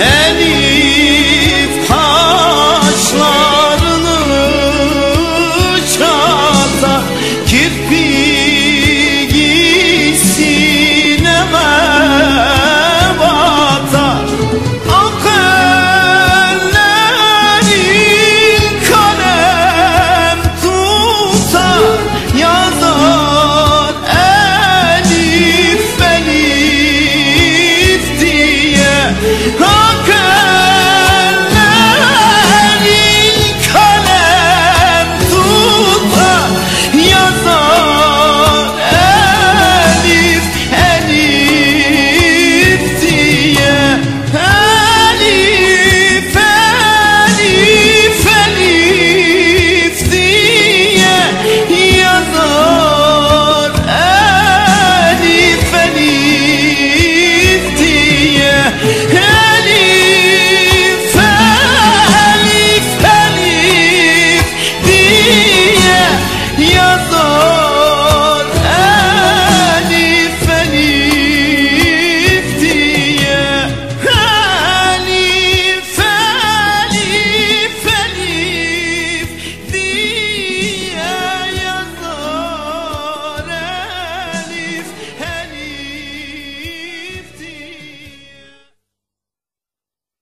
and